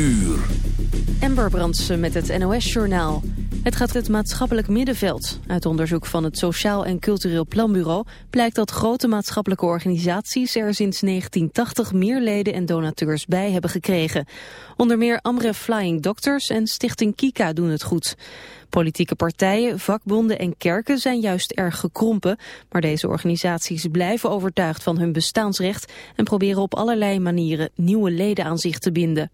uur. Ember Brandsen met het NOS-journaal. Het gaat het maatschappelijk middenveld. Uit onderzoek van het Sociaal en Cultureel Planbureau blijkt dat grote maatschappelijke organisaties er sinds 1980 meer leden en donateurs bij hebben gekregen. Onder meer Amref Flying Doctors en Stichting Kika doen het goed. Politieke partijen, vakbonden en kerken zijn juist erg gekrompen, maar deze organisaties blijven overtuigd van hun bestaansrecht en proberen op allerlei manieren nieuwe leden aan zich te binden.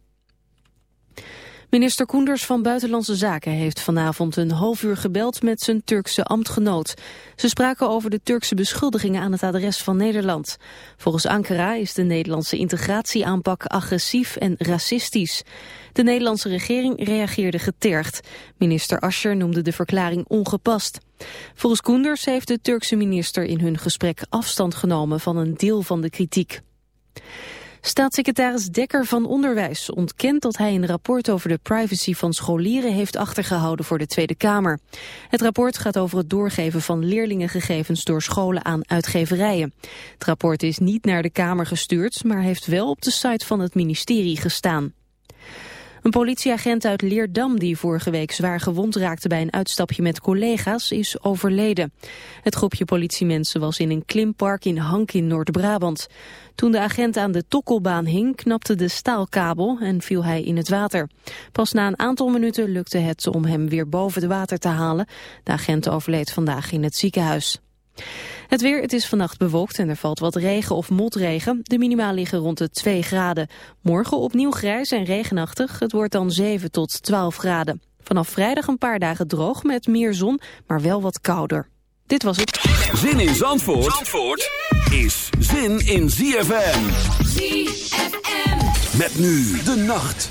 Minister Koenders van Buitenlandse Zaken heeft vanavond een half uur gebeld met zijn Turkse ambtgenoot. Ze spraken over de Turkse beschuldigingen aan het adres van Nederland. Volgens Ankara is de Nederlandse integratieaanpak agressief en racistisch. De Nederlandse regering reageerde getergd. Minister Ascher noemde de verklaring ongepast. Volgens Koenders heeft de Turkse minister in hun gesprek afstand genomen van een deel van de kritiek. Staatssecretaris Dekker van Onderwijs ontkent dat hij een rapport over de privacy van scholieren heeft achtergehouden voor de Tweede Kamer. Het rapport gaat over het doorgeven van leerlingengegevens door scholen aan uitgeverijen. Het rapport is niet naar de Kamer gestuurd, maar heeft wel op de site van het ministerie gestaan. Een politieagent uit Leerdam die vorige week zwaar gewond raakte bij een uitstapje met collega's is overleden. Het groepje politiemensen was in een klimpark in Hank in Noord-Brabant. Toen de agent aan de tokkelbaan hing knapte de staalkabel en viel hij in het water. Pas na een aantal minuten lukte het om hem weer boven het water te halen. De agent overleed vandaag in het ziekenhuis. Het weer, het is vannacht bewolkt en er valt wat regen of motregen. De minima liggen rond de 2 graden. Morgen opnieuw grijs en regenachtig. Het wordt dan 7 tot 12 graden. Vanaf vrijdag een paar dagen droog met meer zon, maar wel wat kouder. Dit was het. Zin in Zandvoort, Zandvoort is zin in ZFM. ZFM. Met nu de nacht.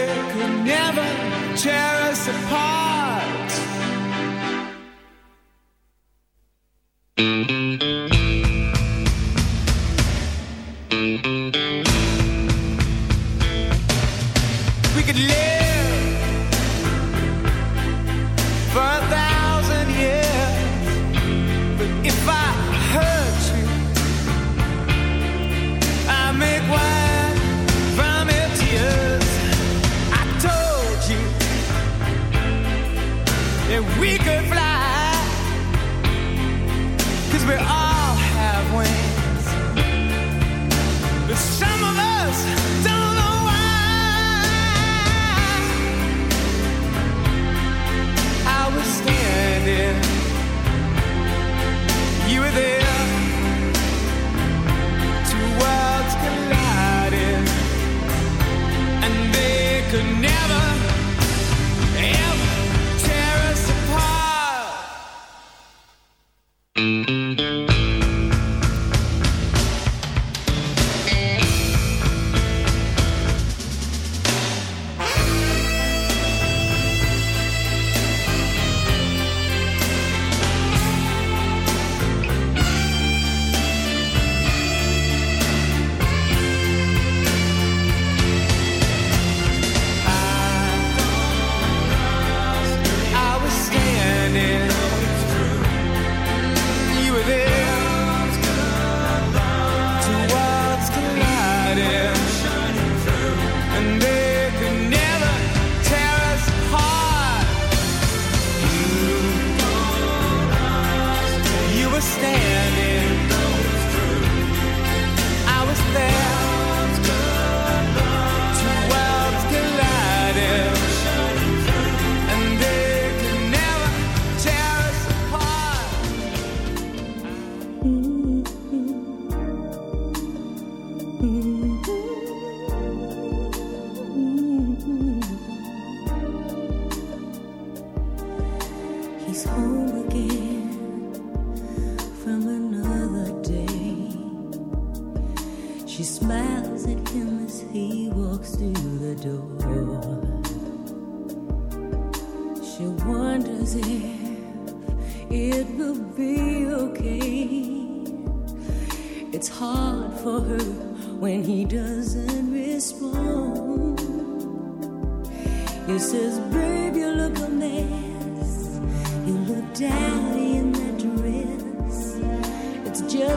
tear us apart.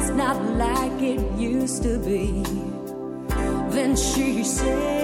it's not like it used to be. Then she said.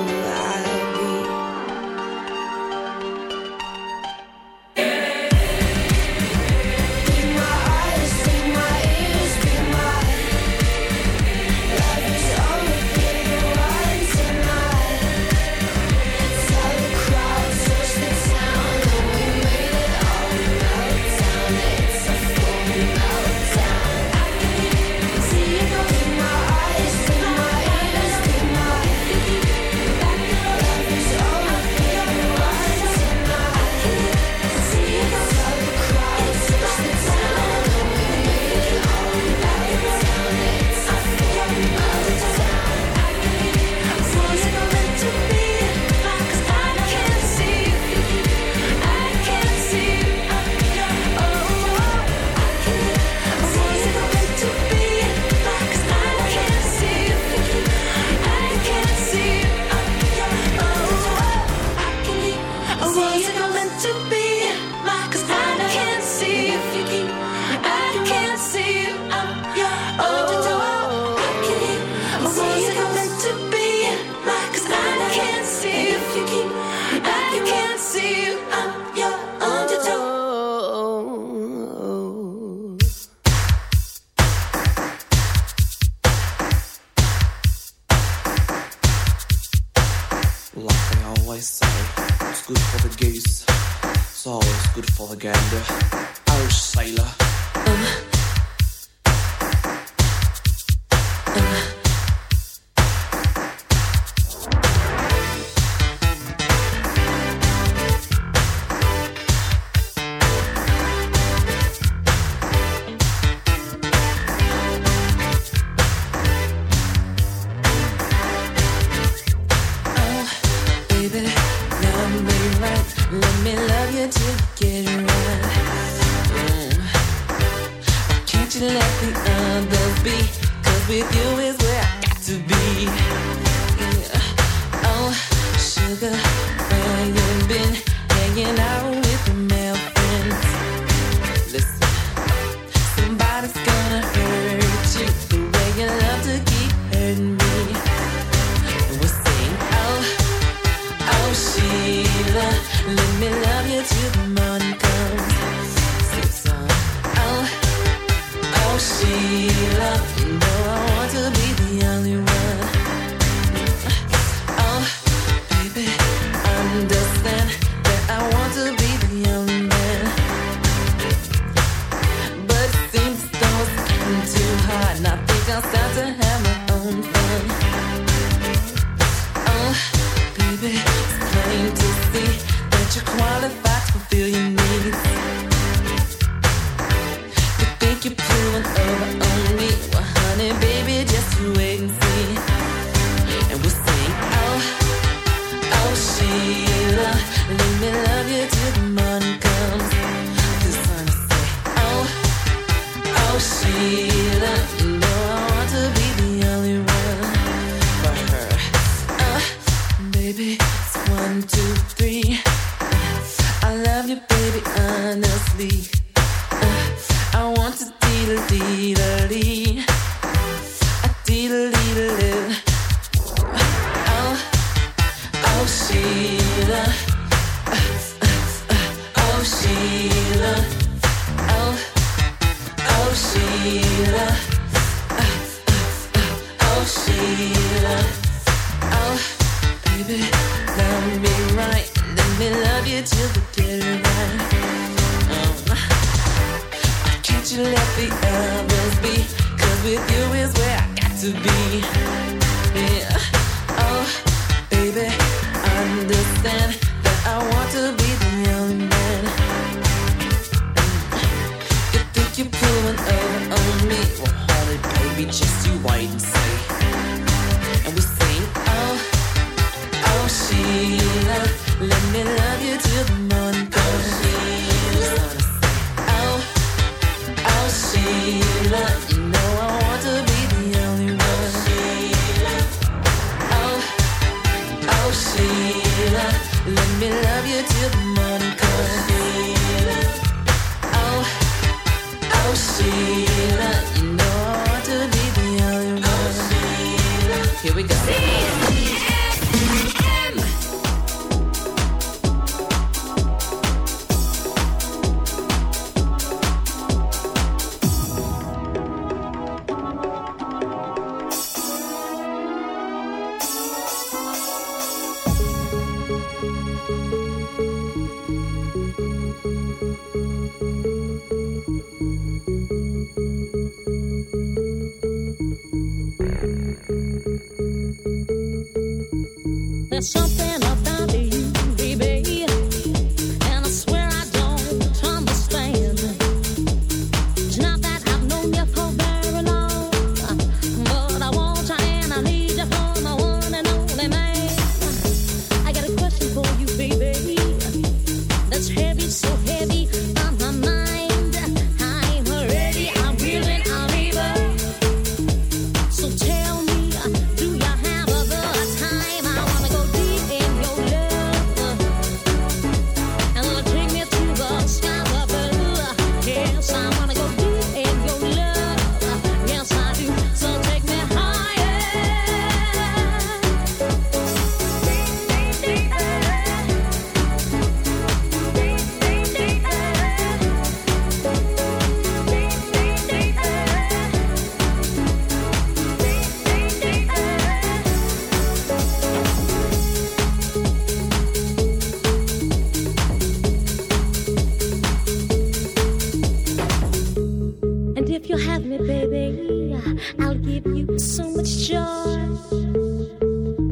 with joy.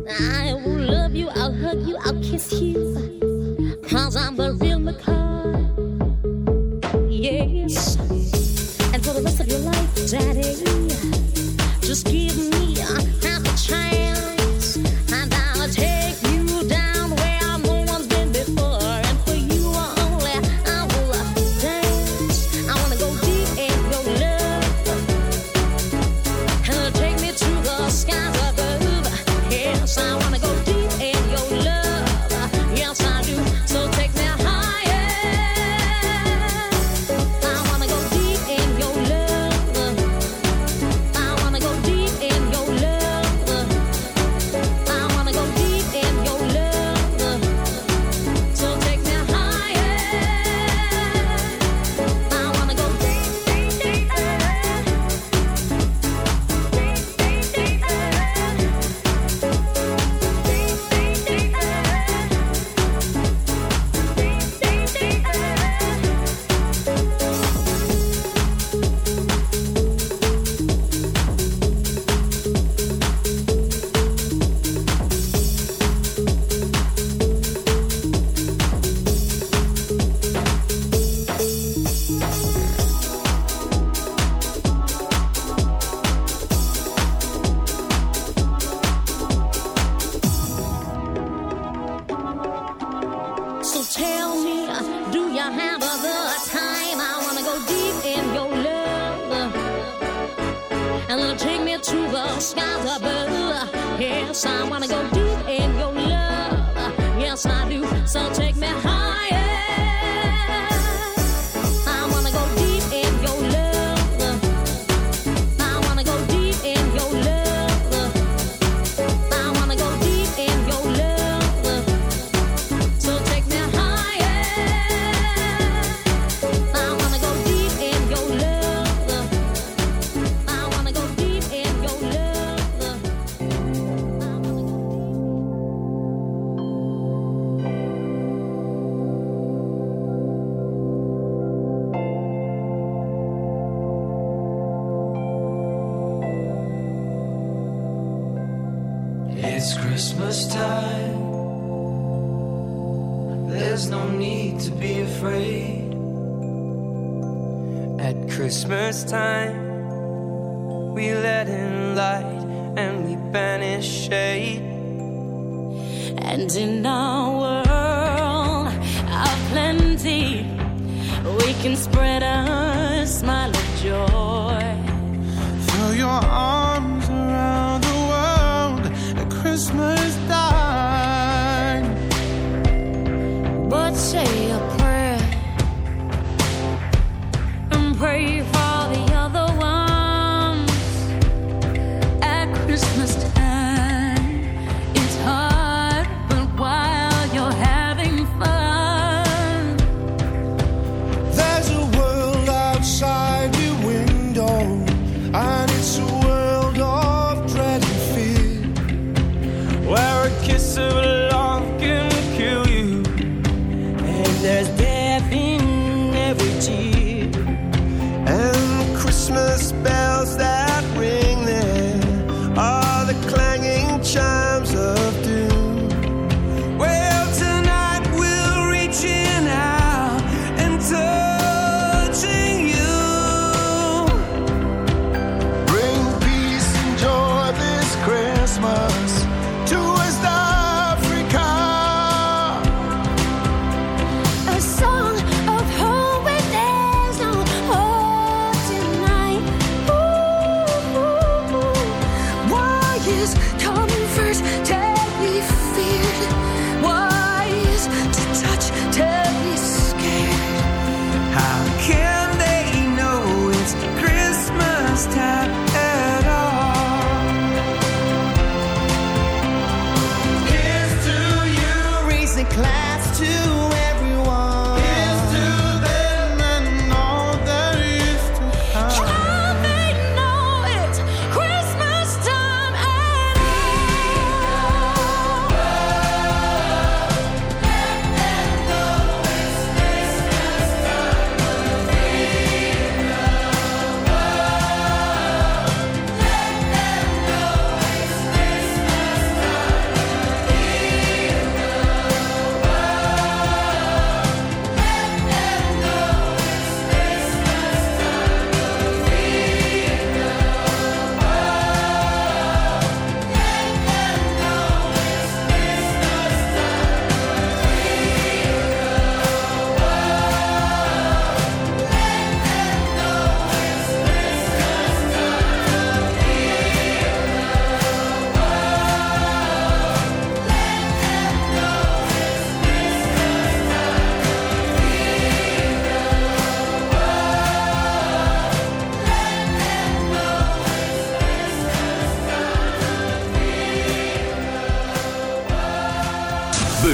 I will love you, I'll hug you, I'll kiss you.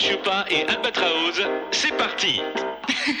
Chupa et Albatraoz, c'est parti.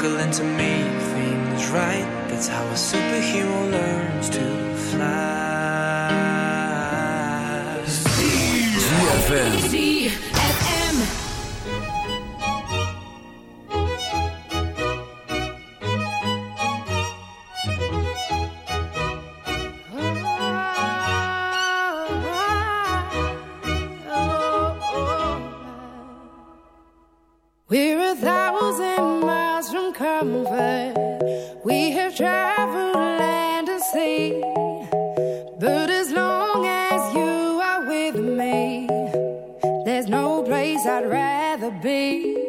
struggling into me. But as long as you are with me, there's no place I'd rather be.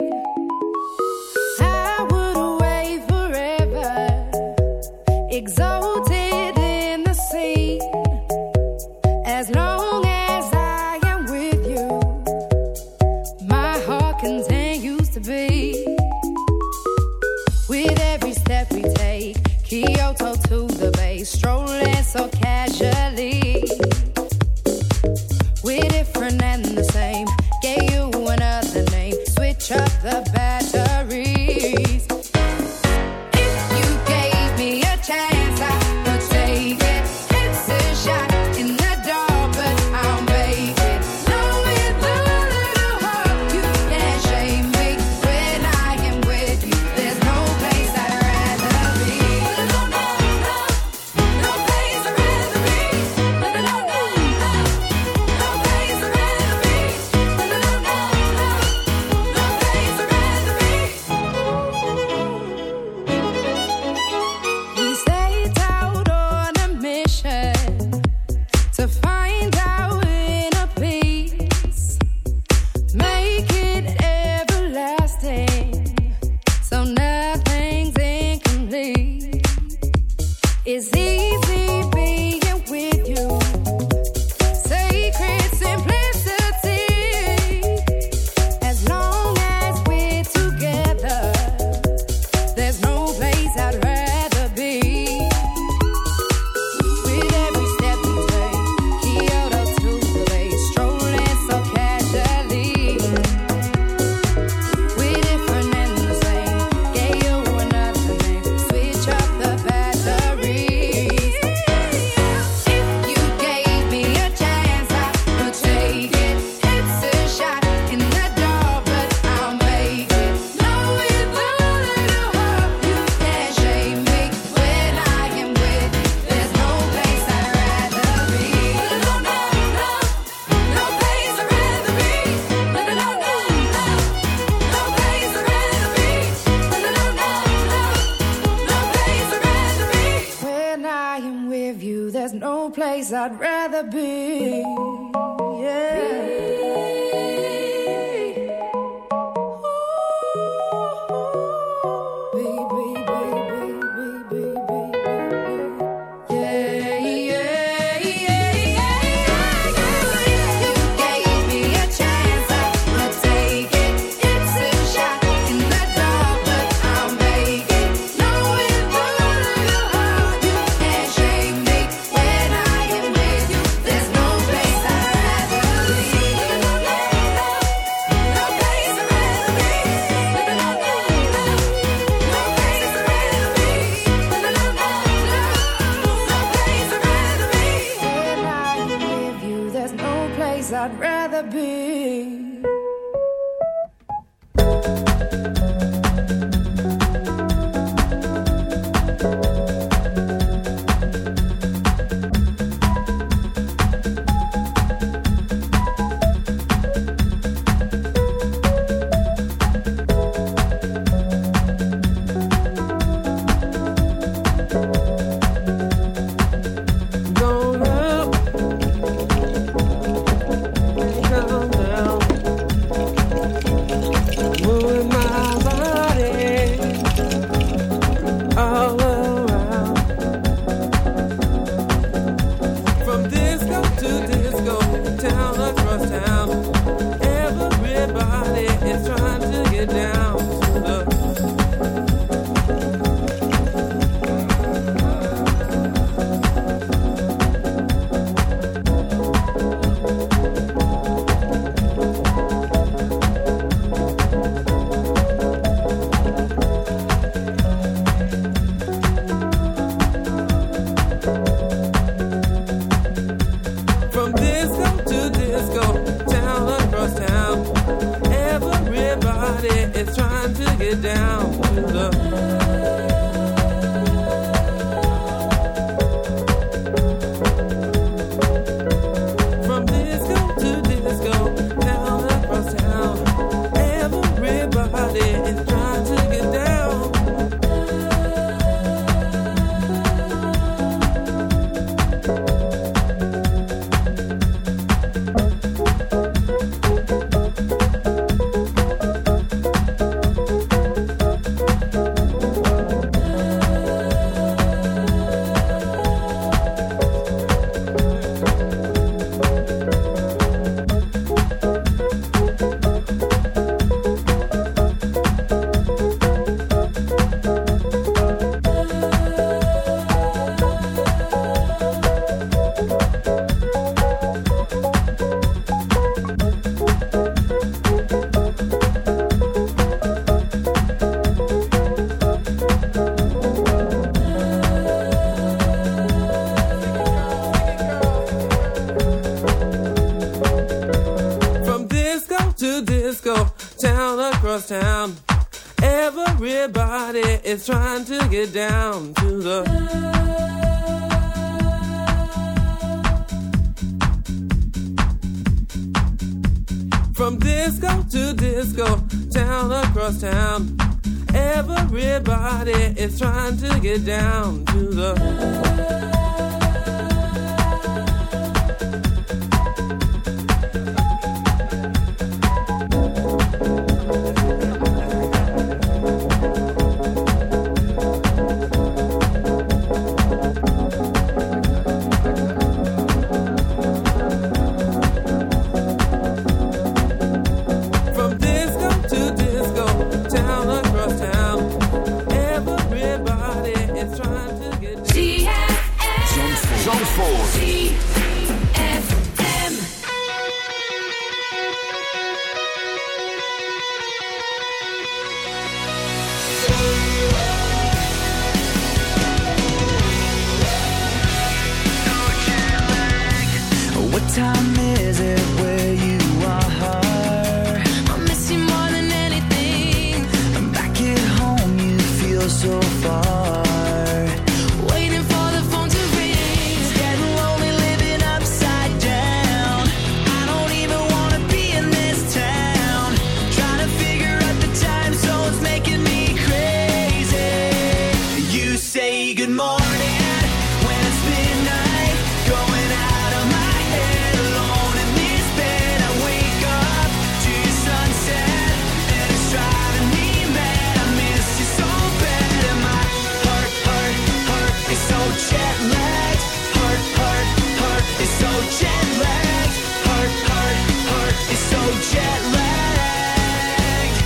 jet lagged.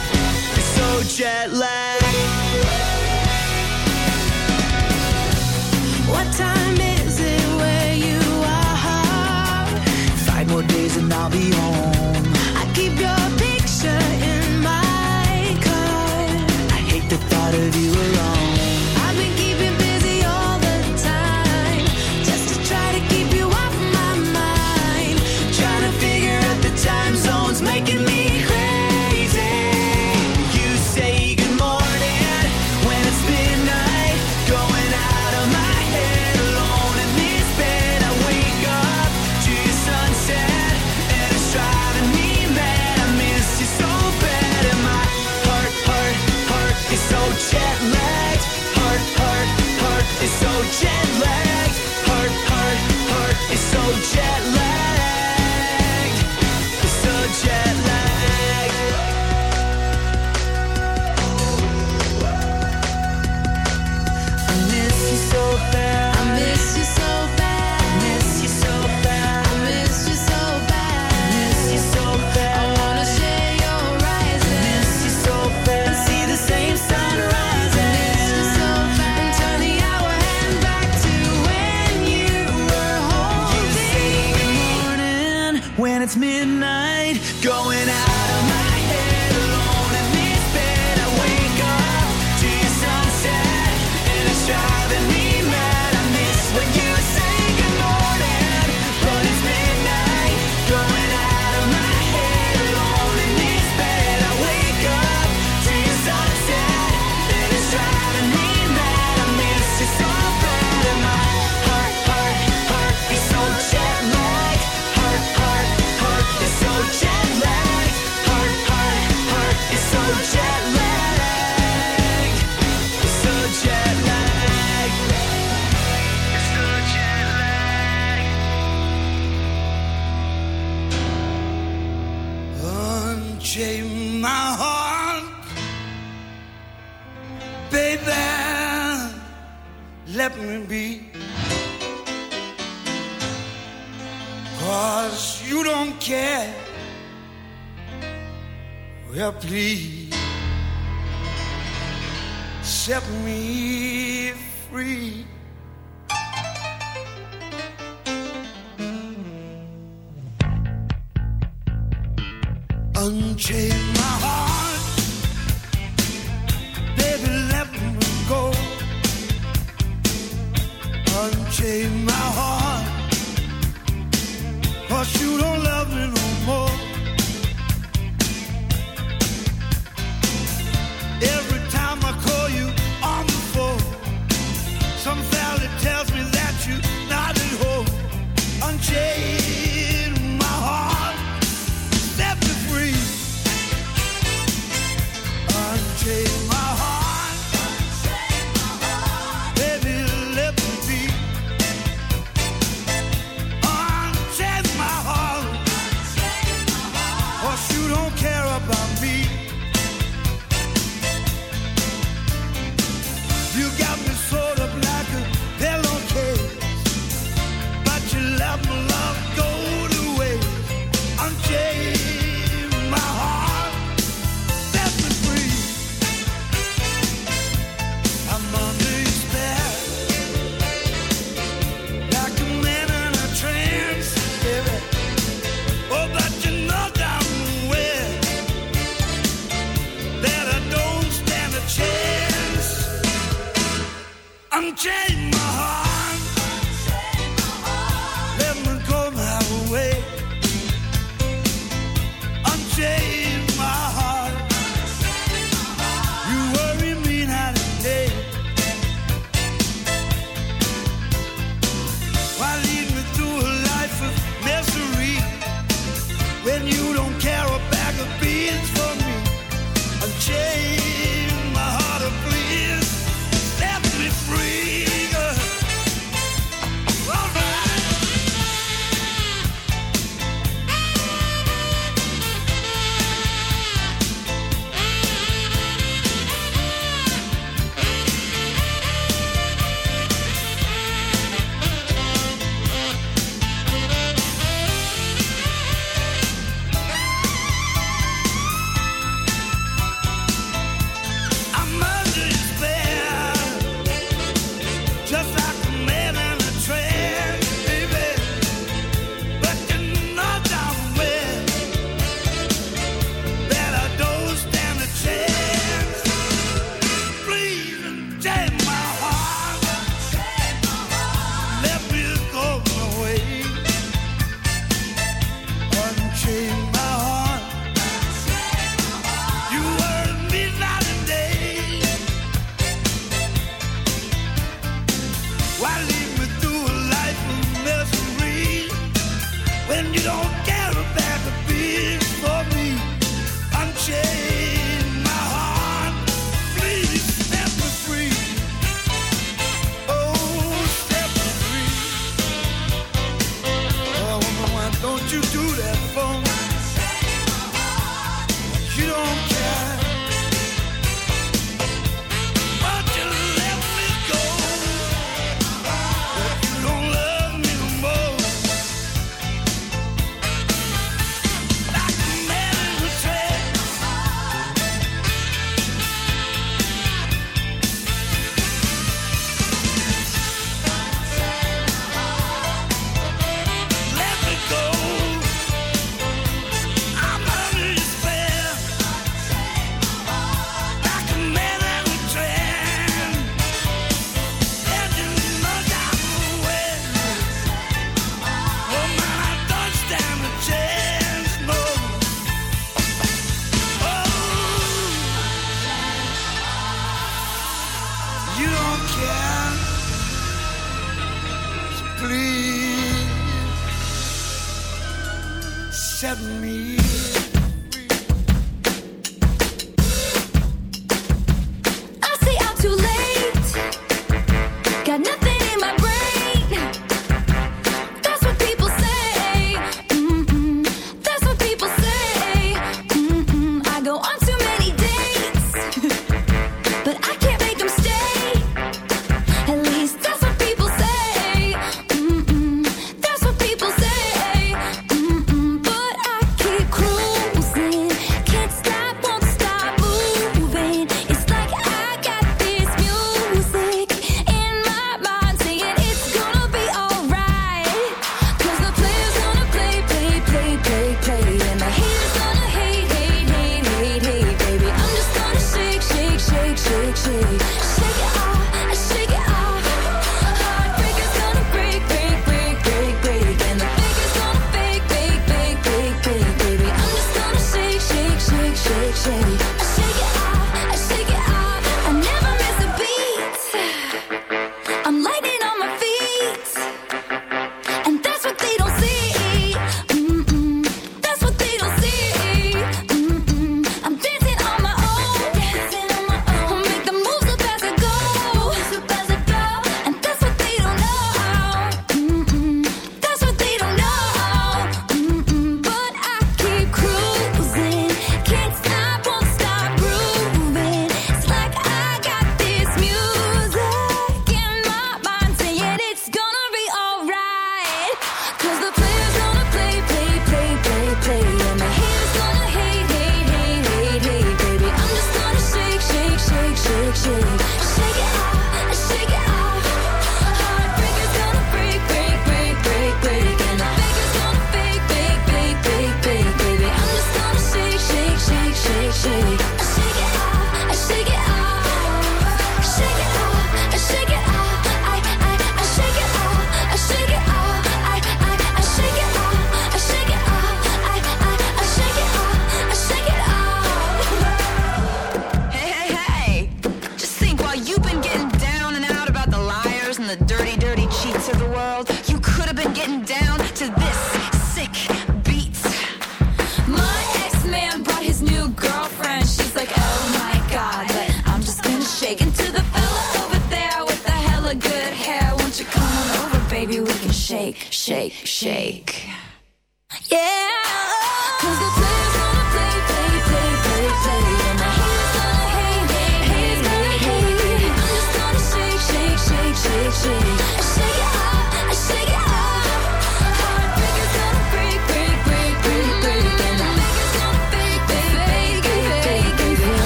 So jet lag. What time is it where you are? Five more days and I'll be home. Please set me free. Unchain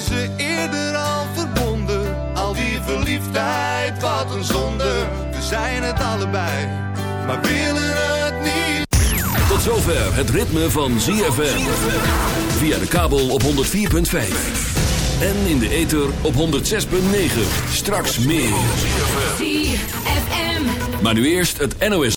Mensen eerder al verbonden. Al die verliefdheid, wat een zonde. We zijn het allebei, maar willen het niet. Tot zover het ritme van ZFM. Via de kabel op 104.5. En in de ether op 106.9. Straks meer. ZFM. Maar nu eerst het NOS.